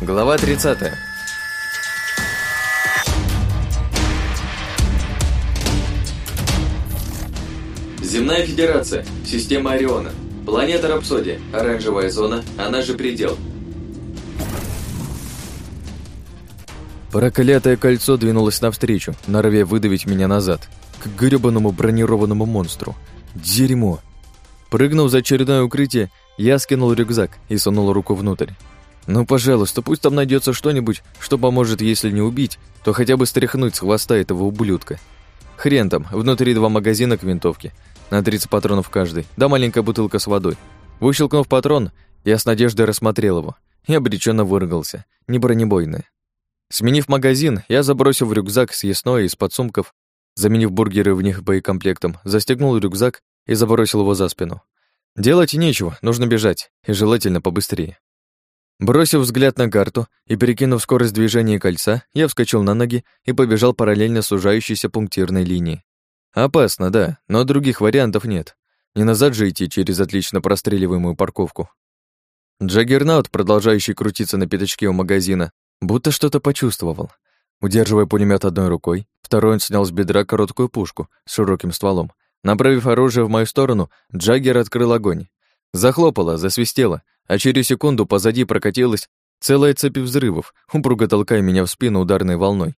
Глава 30. Земная Федерация, система Ориона, планета Рапсодия, оранжевая зона, она же предел. Проклятое кольцо двинулось навстречу, норовя выдавить меня назад, к грёбаному бронированному монстру. Дерьмо. Прыгнув за очередное укрытие, я скинул рюкзак и сунул руку внутрь. Ну, пожалуйста, пусть там найдется что-нибудь, что поможет, если не убить, то хотя бы стряхнуть с хвоста этого ублюдка. Хрен там, внутри два магазина к винтовке, на 30 патронов каждый, да маленькая бутылка с водой. Выщелкнув патрон, я с надеждой рассмотрел его и обреченно выругался. Не бронебойное. Сменив магазин, я забросил в рюкзак съестное из подсумков, заменив бургеры в них боекомплектом, застегнул рюкзак и забросил его за спину. Делать нечего, нужно бежать, и желательно побыстрее. Бросив взгляд на карту и перекинув скорость движения кольца, я вскочил на ноги и побежал параллельно сужающейся пунктирной линии. Опасно, да, но других вариантов нет. Не назад же идти через отлично простреливаемую парковку. Джаггернаут, продолжающий крутиться на пятачке у магазина, будто что-то почувствовал. Удерживая пулемет одной рукой, второй он снял с бедра короткую пушку с широким стволом. Направив оружие в мою сторону, Джаггер открыл огонь. Захлопало, засвистело, а через секунду позади прокатилась целая цепь взрывов, упруго толкая меня в спину ударной волной.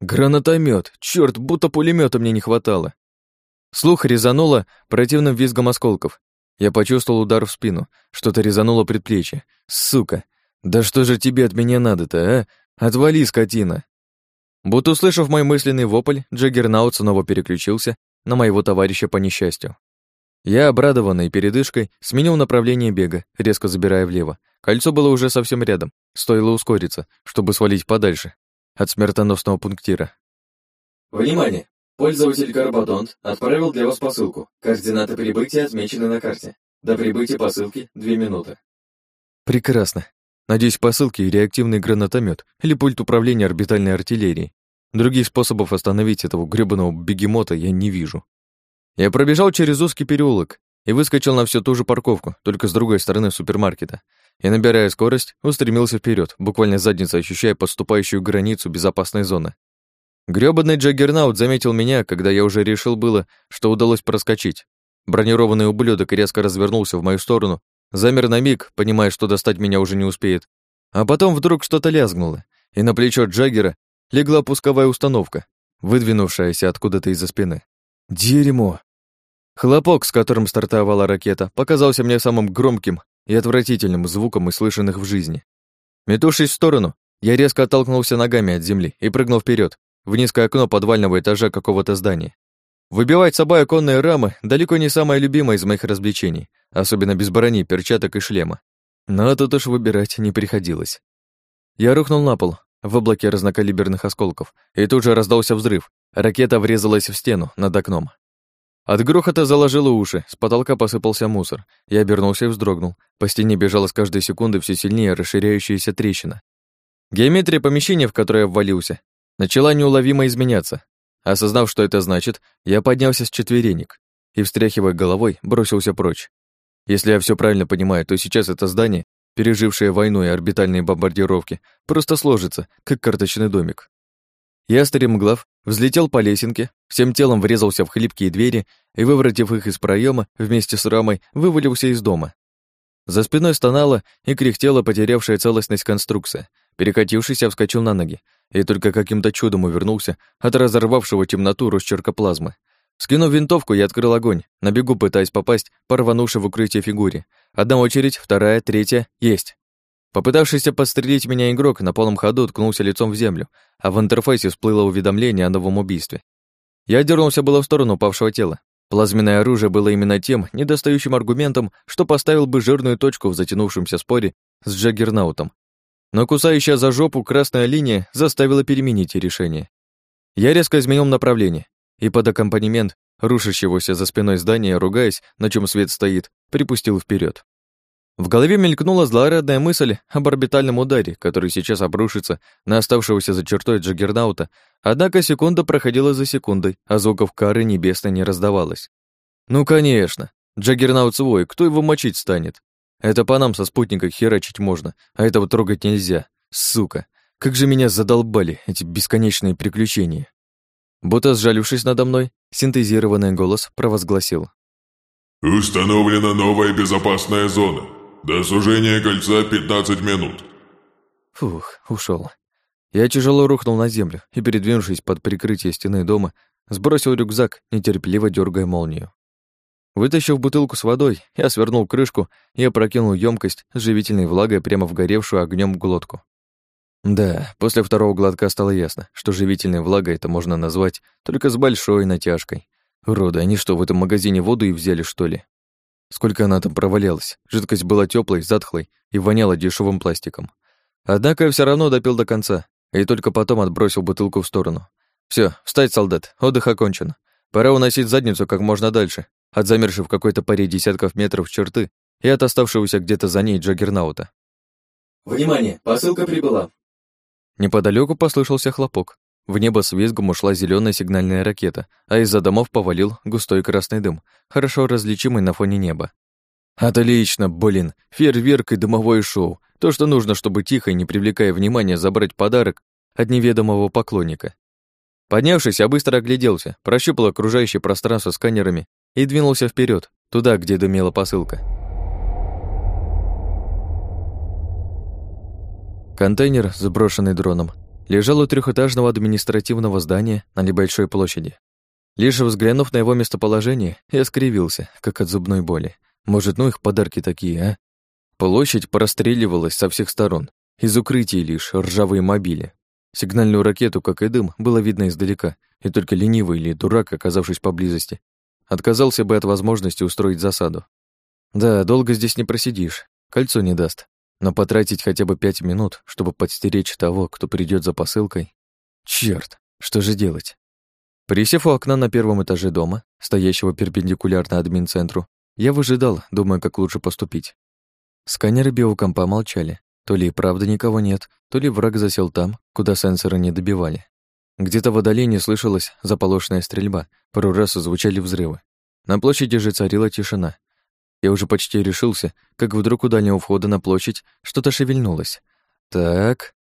Гранатомет, черт, будто пулемета мне не хватало. Слух резануло противным визгом осколков. Я почувствовал удар в спину, что-то резануло предплечье. Сука, да что же тебе от меня надо-то, а? Отвали, скотина. Будто услышав мой мысленный вопль, Джаггернаут снова переключился на моего товарища по несчастью. Я, обрадованный передышкой, сменил направление бега, резко забирая влево. Кольцо было уже совсем рядом, стоило ускориться, чтобы свалить подальше от смертоносного пунктира. Внимание! Пользователь Карбадонт отправил для вас посылку. Координаты прибытия отмечены на карте. До прибытия посылки две минуты. Прекрасно. Надеюсь, посылки реактивный гранатомет или пульт управления орбитальной артиллерией. Других способов остановить этого грёбаного бегемота я не вижу. Я пробежал через узкий переулок и выскочил на всю ту же парковку, только с другой стороны супермаркета. И, набирая скорость, устремился вперед, буквально задницей ощущая подступающую границу безопасной зоны. Грёбаный Джаггернаут заметил меня, когда я уже решил было, что удалось проскочить. Бронированный ублюдок резко развернулся в мою сторону, замер на миг, понимая, что достать меня уже не успеет. А потом вдруг что-то лязгнуло, и на плечо Джаггера легла пусковая установка, выдвинувшаяся откуда-то из-за спины. Дерьмо. Хлопок, с которым стартовала ракета, показался мне самым громким и отвратительным звуком из слышанных в жизни. Метувшись в сторону, я резко оттолкнулся ногами от земли и прыгнул вперед в низкое окно подвального этажа какого-то здания. Выбивать собой оконные рамы далеко не самое любимое из моих развлечений, особенно без брони, перчаток и шлема. Но тут уж выбирать не приходилось. Я рухнул на пол, в облаке разнокалиберных осколков, и тут же раздался взрыв, Ракета врезалась в стену над окном. От грохота заложило уши, с потолка посыпался мусор. Я обернулся и вздрогнул. По стене бежала с каждой секунды все сильнее расширяющаяся трещина. Геометрия помещения, в которое я ввалился, начала неуловимо изменяться. Осознав, что это значит, я поднялся с четверенек и, встряхивая головой, бросился прочь. Если я все правильно понимаю, то сейчас это здание, пережившее войну и орбитальные бомбардировки, просто сложится, как карточный домик. Я, стремглав, взлетел по лесенке, всем телом врезался в хлипкие двери и, выворотив их из проема вместе с рамой, вывалился из дома. За спиной стонала и кряхтела потерявшая целостность конструкция. Перекатившись, я вскочил на ноги и только каким-то чудом увернулся от разорвавшего темноту росчерка плазмы. Скинув винтовку, я открыл огонь, на бегу пытаясь попасть по рванувшей в укрытие фигуре. Одна очередь, вторая, третья, есть. Попытавшийся подстрелить меня игрок на полном ходу ткнулся лицом в землю, а в интерфейсе всплыло уведомление о новом убийстве. Я дернулся было в сторону упавшего тела. Плазменное оружие было именно тем недостающим аргументом, что поставил бы жирную точку в затянувшемся споре с Джаггернаутом. Но кусающая за жопу красная линия заставила переменить решение. Я резко изменил направление, и под аккомпанемент рушащегося за спиной здания, ругаясь, на чем свет стоит, припустил вперед. В голове мелькнула злорадная мысль об орбитальном ударе, который сейчас обрушится на оставшегося за чертой Джаггернаута, однако секунда проходила за секундой, а звуков кары небесной не раздавалось. Ну, конечно, Джаггернаут свой, кто его мочить станет? Это по нам со спутника херачить можно, а этого трогать нельзя. Сука, как же меня задолбали эти бесконечные приключения. Будто сжалившись надо мной, синтезированный голос провозгласил. «Установлена новая безопасная зона. До сужения кольца 15 минут». Фух, ушел. Я тяжело рухнул на землю и, передвинувшись под прикрытие стены дома, сбросил рюкзак, нетерпеливо дергая молнию. Вытащив бутылку с водой, я свернул крышку и опрокинул емкость с живительной влагой прямо в горевшую огнем глотку. Да, после второго глотка стало ясно, что живительной влагой это можно назвать только с большой натяжкой. Роды, они что, в этом магазине воду и взяли, что ли? Сколько она там провалялась? Жидкость была теплой, затхлой и воняла дешевым пластиком. Однако я все равно допил до конца и только потом отбросил бутылку в сторону. Все, встать, солдат, отдых окончен. Пора уносить задницу как можно дальше, от замершей в какой-то паре десятков метров черты и от оставшегося где-то за ней Джаггернаута. «Внимание! Посылка прибыла!» Неподалеку послышался хлопок. В небо с визгом ушла зеленая сигнальная ракета, а из-за домов повалил густой красный дым, хорошо различимый на фоне неба. Отлично, блин, фейерверк и дымовое шоу. То, что нужно, чтобы тихо и не привлекая внимания забрать подарок от неведомого поклонника. Поднявшись, я быстро огляделся, прощупал окружающее пространство сканерами и двинулся вперед, туда, где дымела посылка. Контейнер, заброшенный дроном, лежал у трехэтажного административного здания на небольшой площади. Лишь взглянув на его местоположение, я скривился, как от зубной боли. Может, ну их подарки такие, а? Площадь простреливалась со всех сторон. Из укрытий лишь ржавые мобили. Сигнальную ракету, как и дым, было видно издалека, и только ленивый или дурак, оказавшись поблизости, отказался бы от возможности устроить засаду. Да, долго здесь не просидишь, кольцо не даст. Но потратить хотя бы пять минут, чтобы подстеречь того, кто придет за посылкой... Черт, что же делать? Присев у окна на первом этаже дома, стоящего перпендикулярно админ-центру, я выжидал, думая, как лучше поступить. Сканеры биокомпа молчали. То ли и правда никого нет, то ли враг засел там, куда сенсоры не добивали. Где-то в отдалении слышалась заполошенная стрельба, пару раз звучали взрывы. На площади же царила тишина, я уже почти решился, как вдруг у дальнего входа на площадь что-то шевельнулось. Так.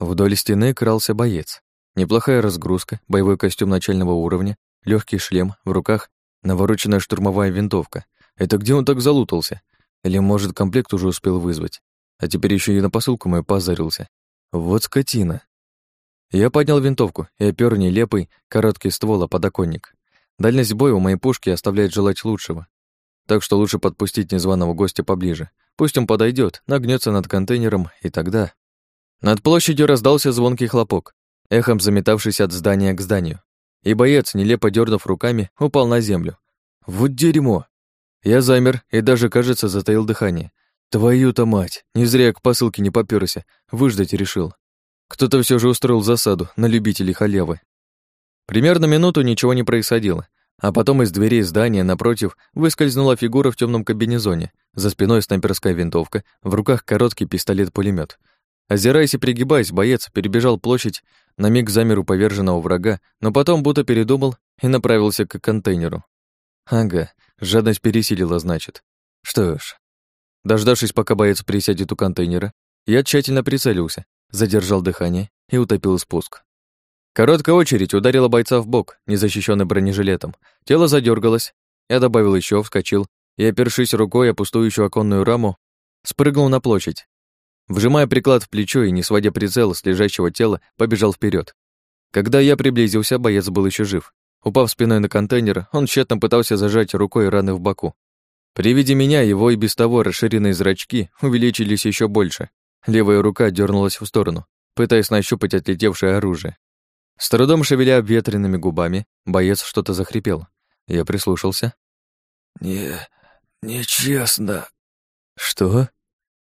Вдоль стены крался боец. Неплохая разгрузка, боевой костюм начального уровня, легкий шлем, в руках навороченная штурмовая винтовка. Это где он так залутался? Или, может, комплект уже успел вызвать? А теперь еще и на посылку мою позарился. Вот скотина. Я поднял винтовку и опер нелепый, короткий ствол о подоконник. Дальность боя у моей пушки оставляет желать лучшего. Так что лучше подпустить незваного гостя поближе. Пусть он подойдет, нагнется над контейнером, и тогда... Над площадью раздался звонкий хлопок, эхом заметавшийся от здания к зданию. И боец, нелепо дернув руками, упал на землю. Вот дерьмо! Я замер и даже, кажется, затаил дыхание. Твою-то мать! Не зря я к посылке не попёрся, выждать решил. Кто-то все же устроил засаду на любителей халявы. Примерно минуту ничего не происходило, а потом из дверей здания напротив выскользнула фигура в темном кабинезоне, за спиной снайперская винтовка, в руках короткий пистолет пулемет Озираясь и пригибаясь, боец перебежал площадь, на миг замер поверженного врага, но потом будто передумал и направился к контейнеру. Ага, жадность пересилила, значит. Что ж. Дождавшись, пока боец присядет у контейнера, я тщательно прицелился, задержал дыхание и утопил спуск. Короткая очередь ударила бойца в бок, незащищенный бронежилетом. Тело задергалось. Я добавил еще, вскочил и, опершись рукой о пустующую оконную раму, спрыгнул на площадь. Вжимая приклад в плечо и не сводя прицел с лежащего тела, побежал вперед. Когда я приблизился, боец был еще жив. Упав спиной на контейнер, он тщетно пытался зажать рукой раны в боку. При виде меня его и без того расширенные зрачки увеличились еще больше. Левая рука дернулась в сторону, пытаясь нащупать отлетевшее оружие. С трудом шевеля обветренными губами, боец что-то захрипел. Я прислушался. «Не... нечестно». «Что?»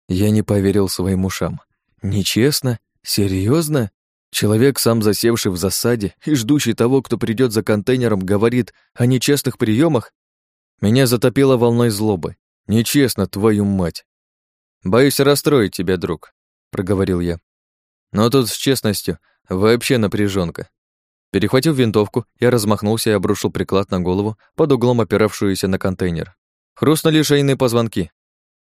Я не поверил своим ушам. «Нечестно? Серьезно? Человек, сам засевший в засаде и ждущий того, кто придет за контейнером, говорит о нечестных приемах? Меня затопило волной злобы. Нечестно, твою мать. Боюсь расстроить тебя, друг, проговорил я. Но тут с честностью Вообще напряженка. Перехватив винтовку, я размахнулся и обрушил приклад на голову, под углом опиравшуюся на контейнер. Хрустнули шейные позвонки.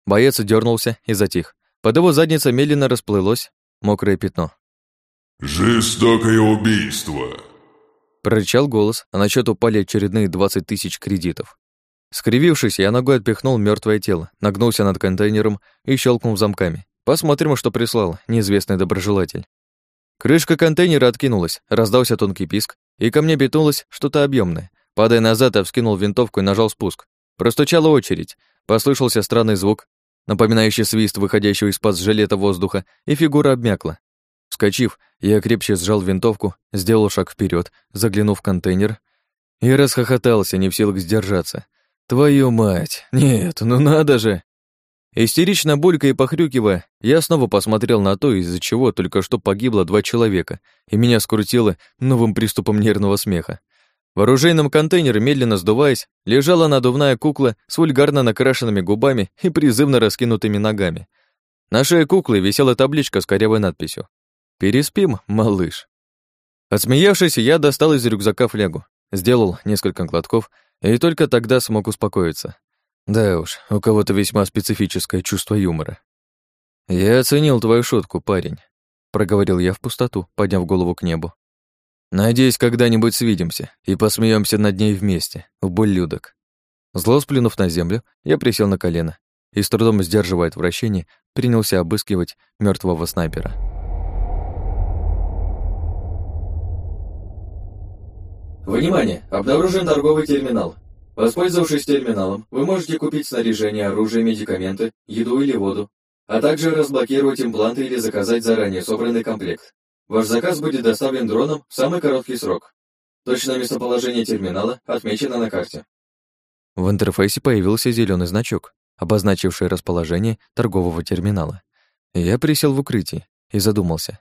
Боец дернулся и затих. Под его задницей медленно расплылось мокрое пятно. «Жестокое убийство!» Прорычал голос, а на счет упали очередные 20 тысяч кредитов. Скривившись, я ногой отпихнул мертвое тело, нагнулся над контейнером и щелкнул замками. Посмотрим, что прислал неизвестный доброжелатель. Крышка контейнера откинулась, раздался тонкий писк, и ко мне бетнулось что-то объемное. Падая назад, я вскинул винтовку и нажал спуск. Простучала очередь. Послышался странный звук, напоминающий свист выходящего из-под жилета воздуха, и фигура обмякла. Вскочив, я крепче сжал винтовку, сделал шаг вперед, заглянув в контейнер и расхохотался, не в силах сдержаться. Твою мать! Нет, ну надо же! Истерично булька и похрюкивая, я снова посмотрел на то, из-за чего только что погибло два человека, и меня скрутило новым приступом нервного смеха. В оружейном контейнере, медленно сдуваясь, лежала надувная кукла с вульгарно накрашенными губами и призывно раскинутыми ногами. На шее куклы висела табличка с корявой надписью «Переспим, малыш». Отсмеявшись, я достал из рюкзака флягу, сделал несколько глотков и только тогда смог успокоиться. Да уж, у кого-то весьма специфическое чувство юмора. Я оценил твою шутку, парень, проговорил я в пустоту, подняв голову к небу. Надеюсь, когда-нибудь свидимся и посмеемся над ней вместе, ублюдок. Зло сплюнув на землю, я присел на колено и, с трудом сдерживая отвращение, принялся обыскивать мертвого снайпера. Внимание! Обнаружен торговый терминал. Воспользовавшись терминалом, вы можете купить снаряжение, оружие, медикаменты, еду или воду, а также разблокировать импланты или заказать заранее собранный комплект. Ваш заказ будет доставлен дроном в самый короткий срок. Точное местоположение терминала отмечено на карте. В интерфейсе появился зеленый значок, обозначивший расположение торгового терминала. Я присел в укрытии и задумался.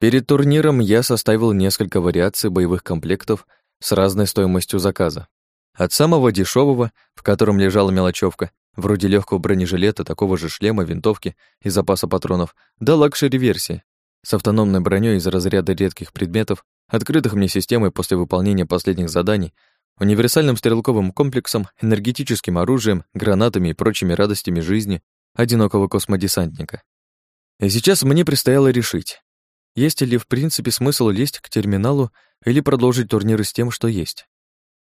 Перед турниром я составил несколько вариаций боевых комплектов с разной стоимостью заказа. От самого дешевого, в котором лежала мелочевка, вроде легкого бронежилета, такого же шлема, винтовки и запаса патронов, до luxury-версии, с автономной броней из разряда редких предметов, открытых мне системой после выполнения последних заданий, универсальным стрелковым комплексом, энергетическим оружием, гранатами и прочими радостями жизни одинокого космодесантника. И сейчас мне предстояло решить, есть ли в принципе смысл лезть к терминалу или продолжить турниры с тем, что есть.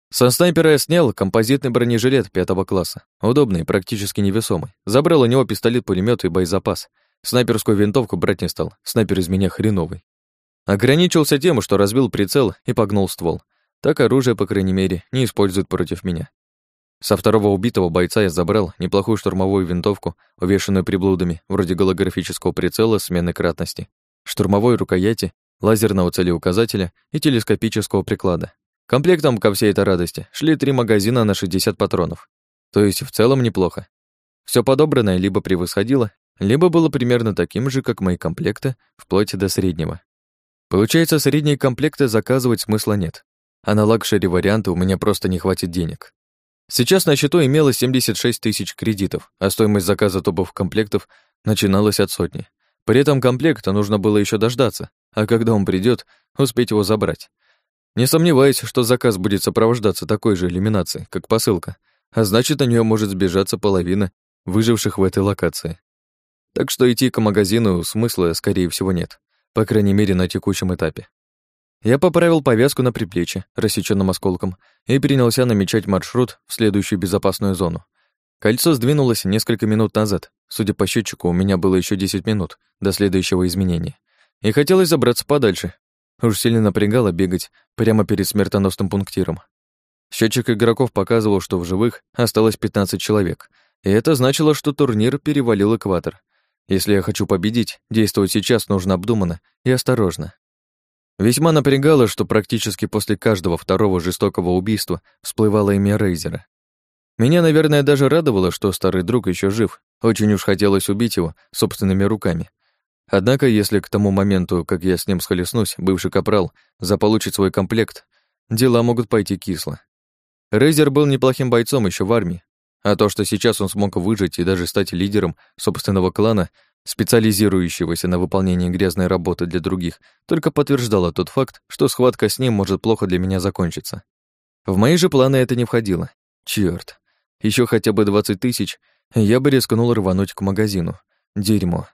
Со снайпера я снял композитный бронежилет пятого класса. Удобный, практически невесомый. Забрал у него пистолет, пулемет и боезапас. Снайперскую винтовку брать не стал. Снайпер из меня хреновый. Ограничился тем, что разбил прицел и погнул ствол. Так оружие, по крайней мере, не используют против меня. Со второго убитого бойца я забрал неплохую штурмовую винтовку, увешанную приблудами, вроде голографического прицела смены кратности, штурмовой рукояти, лазерного целеуказателя и телескопического приклада. Комплектом ко всей этой радости шли три магазина на 60 патронов. То есть в целом неплохо. Все подобранное либо превосходило, либо было примерно таким же, как мои комплекты, вплоть до среднего. Получается, средние комплекты заказывать смысла нет, а на luxury варианты у меня просто не хватит денег. Сейчас на счету имелось 76 тысяч кредитов, а стоимость заказа топов комплектов начиналась от сотни. При этом комплекта нужно было еще дождаться, а когда он придет, успеть его забрать. Не сомневаюсь, что заказ будет сопровождаться такой же элиминацией, как посылка, а значит, на нее может сбежаться половина выживших в этой локации. Так что идти к магазину смысла, скорее всего, нет, по крайней мере, на текущем этапе. Я поправил повязку на приплечье, рассечённым осколком, и принялся намечать маршрут в следующую безопасную зону. Кольцо сдвинулось несколько минут назад. Судя по счетчику, у меня было еще 10 минут до следующего изменения. И хотелось забраться подальше, Уж сильно напрягало бегать прямо перед смертоносным пунктиром. Счетчик игроков показывал, что в живых осталось 15 человек, и это значило, что турнир перевалил экватор. Если я хочу победить, действовать сейчас нужно обдуманно и осторожно. Весьма напрягало, что практически после каждого второго жестокого убийства всплывало имя Рейзера. Меня, наверное, даже радовало, что старый друг еще жив. Очень уж хотелось убить его собственными руками. Однако, если к тому моменту, как я с ним схлестнусь, бывший капрал заполучит свой комплект, дела могут пойти кисло. Рейзер был неплохим бойцом еще в армии, а то, что сейчас он смог выжить и даже стать лидером собственного клана, специализирующегося на выполнении грязной работы для других, только подтверждало тот факт, что схватка с ним может плохо для меня закончиться. В мои же планы это не входило. Чёрт. Еще хотя бы 20 тысяч, я бы рискнул рвануть к магазину. Дерьмо.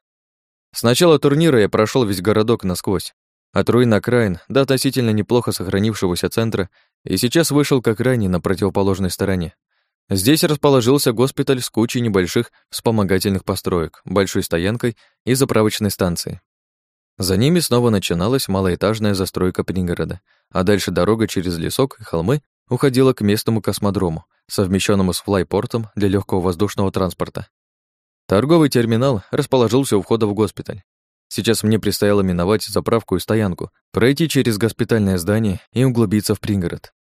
С начала турнира я прошел весь городок насквозь, от руин на краин до относительно неплохо сохранившегося центра, и сейчас вышел как ранее на противоположной стороне. Здесь расположился госпиталь с кучей небольших вспомогательных построек, большой стоянкой и заправочной станцией. За ними снова начиналась малоэтажная застройка пригорода, а дальше дорога через лесок и холмы уходила к местному космодрому, совмещенному с флайпортом для легкого воздушного транспорта. Торговый терминал расположился у входа в госпиталь. Сейчас мне предстояло миновать заправку и стоянку, пройти через госпитальное здание и углубиться в пригород.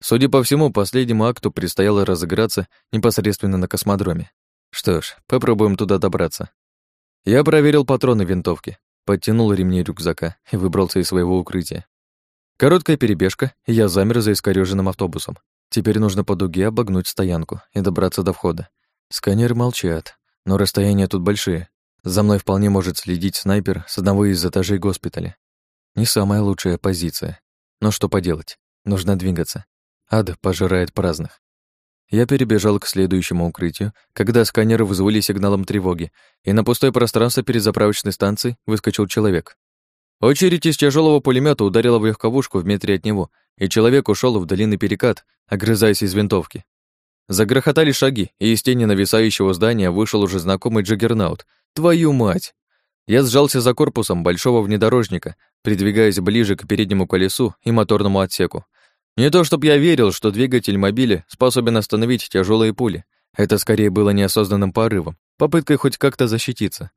Судя по всему, последнему акту предстояло разыграться непосредственно на космодроме. Что ж, попробуем туда добраться. Я проверил патроны винтовки, подтянул ремни рюкзака и выбрался из своего укрытия. Короткая перебежка, и я замер за искорёженным автобусом. Теперь нужно по дуге обогнуть стоянку и добраться до входа. Сканеры молчат, но расстояния тут большие. За мной вполне может следить снайпер с одного из этажей госпиталя. Не самая лучшая позиция. Но что поделать, нужно двигаться. Ад пожирает праздных. Я перебежал к следующему укрытию, когда сканеры вызвали сигналом тревоги, и на пустое пространство перед заправочной станцией выскочил человек. Очередь из тяжелого пулемета ударила в легковушку в метре от него, и человек ушел в длинный перекат, огрызаясь из винтовки. Загрохотали шаги, и из тени нависающего здания вышел уже знакомый Джаггернаут. Твою мать! Я сжался за корпусом большого внедорожника, придвигаясь ближе к переднему колесу и моторному отсеку. Не то чтобы я верил, что двигатель мобиля способен остановить тяжелые пули. Это скорее было неосознанным порывом, попыткой хоть как-то защититься.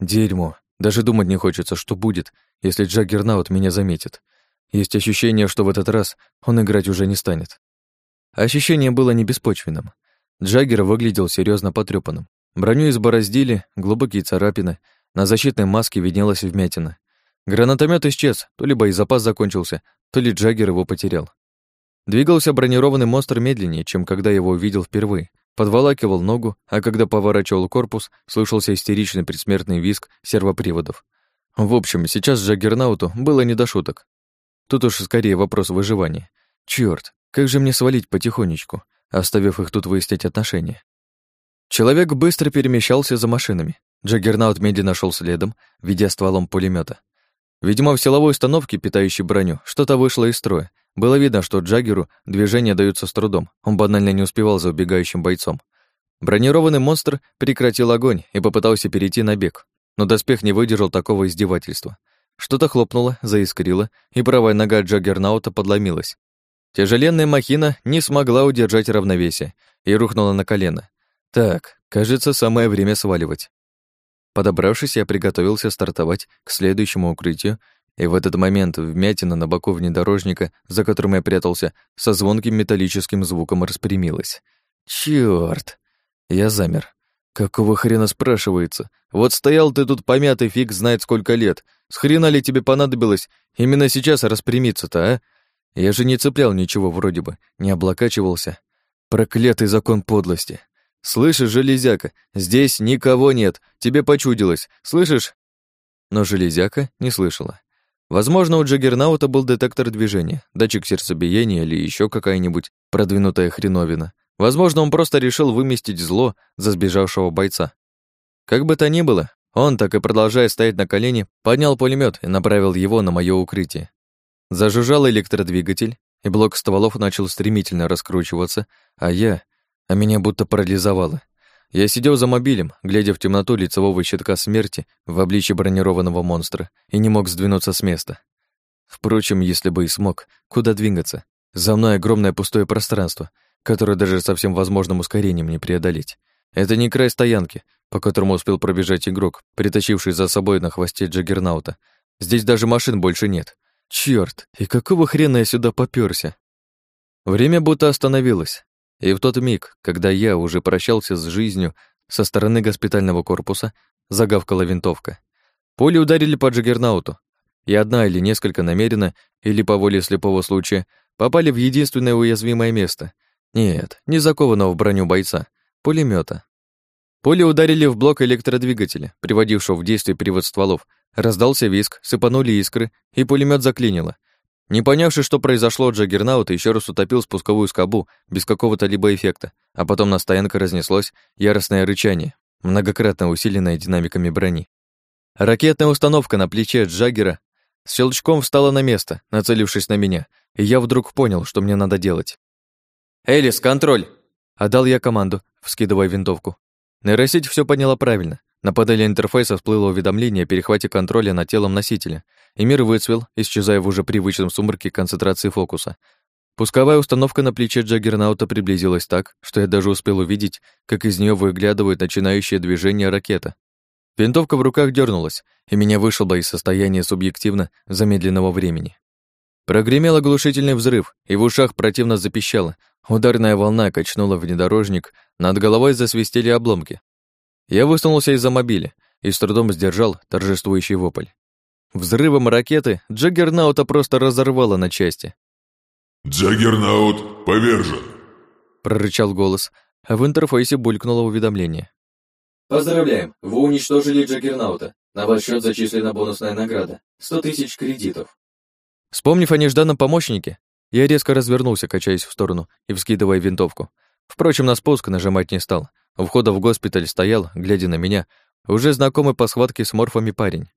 Дерьмо. Даже думать не хочется, что будет, если Джаггернаут меня заметит. Есть ощущение, что в этот раз он играть уже не станет. Ощущение было не беспочвенным. Джаггер выглядел серьезно потрепанным. Броню избороздили, глубокие царапины, на защитной маске виднелась вмятина. Гранатомет исчез, то ли боезапас закончился, то ли Джаггер его потерял. Двигался бронированный монстр медленнее, чем когда его увидел впервые. Подволакивал ногу, а когда поворачивал корпус, слышался истеричный предсмертный визг сервоприводов. В общем, сейчас Джаггернауту было не до шуток. Тут уж скорее вопрос выживания. Чёрт, как же мне свалить потихонечку, оставив их тут выяснять отношения? Человек быстро перемещался за машинами. Джаггернаут медленно шел следом, ведя стволом пулемета. Видимо, в силовой установке, питающей броню, что-то вышло из строя, было видно, что Джаггеру движения даются с трудом, он банально не успевал за убегающим бойцом. Бронированный монстр прекратил огонь и попытался перейти на бег, но доспех не выдержал такого издевательства. Что-то хлопнуло, заискрило, и правая нога Джаггернаута подломилась. Тяжеленная махина не смогла удержать равновесие и рухнула на колено. Так, кажется, самое время сваливать. Подобравшись, я приготовился стартовать к следующему укрытию и в этот момент вмятина на боку внедорожника, за которым я прятался, со звонким металлическим звуком распрямилась. Чёрт! Я замер. Какого хрена спрашивается? Вот стоял ты тут помятый фиг знает сколько лет. С хрена ли тебе понадобилось именно сейчас распрямиться-то, а? Я же не цеплял ничего вроде бы, не облокачивался. Проклятый закон подлости. Слышишь, железяка, здесь никого нет, тебе почудилось, слышишь? Но железяка не слышала. Возможно, у Джаггернаута был детектор движения, датчик сердцебиения или еще какая-нибудь продвинутая хреновина. Возможно, он просто решил выместить зло за сбежавшего бойца. Как бы то ни было, он, так и продолжая стоять на колени, поднял пулемет и направил его на мое укрытие. Зажужжал электродвигатель, и блок стволов начал стремительно раскручиваться, а я... А меня будто парализовало. Я сидел за мобилем, глядя в темноту лицевого щитка смерти в обличье бронированного монстра и не мог сдвинуться с места. Впрочем, если бы и смог, куда двигаться? За мной огромное пустое пространство, которое даже со всем возможным ускорением не преодолеть. Это не край стоянки, по которому успел пробежать игрок, притащивший за собой на хвосте Джаггернаута. Здесь даже машин больше нет. Чёрт, и какого хрена я сюда попёрся? Время будто остановилось. И в тот миг, когда я уже прощался с жизнью, со стороны госпитального корпуса загавкала винтовка. Пули ударили по Джаггернауту, и одна или несколько намеренно, или по воле слепого случая, попали в единственное уязвимое место. Нет, не закованного в броню бойца, пулемета. Пули ударили в блок электродвигателя, приводившего в действие привод стволов. Раздался виск, сыпанули искры, и пулемет заклинило — не понявши, что произошло, Джаггернаут еще раз утопил спусковую скобу без какого-то либо эффекта, а потом на стоянке разнеслось яростное рычание, многократно усиленное динамиками брони. Ракетная установка на плече Джаггера с щелчком встала на место, нацелившись на меня, и я вдруг понял, что мне надо делать. «Элис, контроль!» — отдал я команду, вскидывая винтовку. Нейросеть все поняла правильно. На панели интерфейса всплыло уведомление о перехвате контроля над телом носителя, и мир выцвел, исчезая в уже привычном сумраке концентрации фокуса. Пусковая установка на плече Джаггернаута приблизилась так, что я даже успел увидеть, как из нее выглядывает начинающее движение ракета. Винтовка в руках дернулась, и меня вышибло из состояния субъективно замедленного времени. Прогремел оглушительный взрыв, и в ушах противно запищало. Ударная волна качнула внедорожник, над головой засвистели обломки. Я высунулся из-за мобиля и с трудом сдержал торжествующий вопль. Взрывом ракеты Джаггернаута просто разорвало на части. «Джаггернаут повержен!» прорычал голос, а в интерфейсе булькнуло уведомление. Поздравляем, вы уничтожили Джаггернаута. На ваш счет зачислена бонусная награда. 100 тысяч кредитов. Вспомнив о нежданном помощнике, я резко развернулся, качаясь в сторону и вскидывая винтовку. Впрочем, на спуск нажимать не стал. У входа в госпиталь стоял, глядя на меня, уже знакомый по схватке с морфами парень.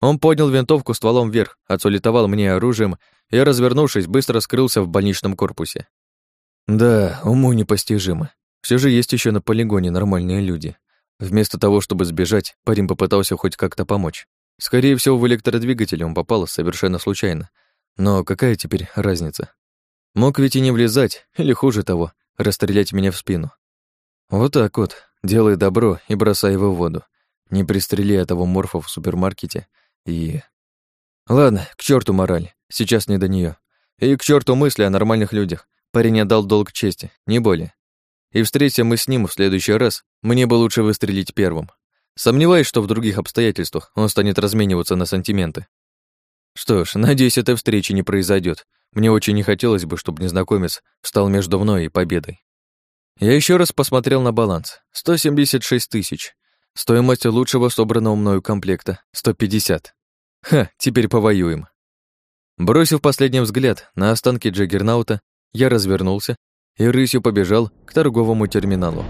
Он поднял винтовку стволом вверх, отсулетовал мне оружием и, развернувшись, быстро скрылся в больничном корпусе. Да, уму непостижимо. Все же есть еще на полигоне нормальные люди. Вместо того, чтобы сбежать, парень попытался хоть как-то помочь. Скорее всего, в электродвигатель он попал совершенно случайно. Но какая теперь разница? Мог ведь и не влезать, или хуже того, расстрелять меня в спину. Вот так вот, делай добро и бросай его в воду. Не пристрели этого морфа в супермаркете и... Ладно, к черту мораль, сейчас не до нее. И к черту мысли о нормальных людях. Парень отдал долг чести, не более. И встретимся мы с ним в следующий раз, мне бы лучше выстрелить первым. Сомневаюсь, что в других обстоятельствах он станет размениваться на сантименты. Что ж, надеюсь, этой встречи не произойдет. Мне очень не хотелось бы, чтобы незнакомец встал между мной и победой. Я еще раз посмотрел на баланс. 176 тысяч. Стоимость лучшего собранного мною комплекта — 150. Ха, теперь повоюем. Бросив последний взгляд на останки Джаггернаута, я развернулся и рысью побежал к торговому терминалу.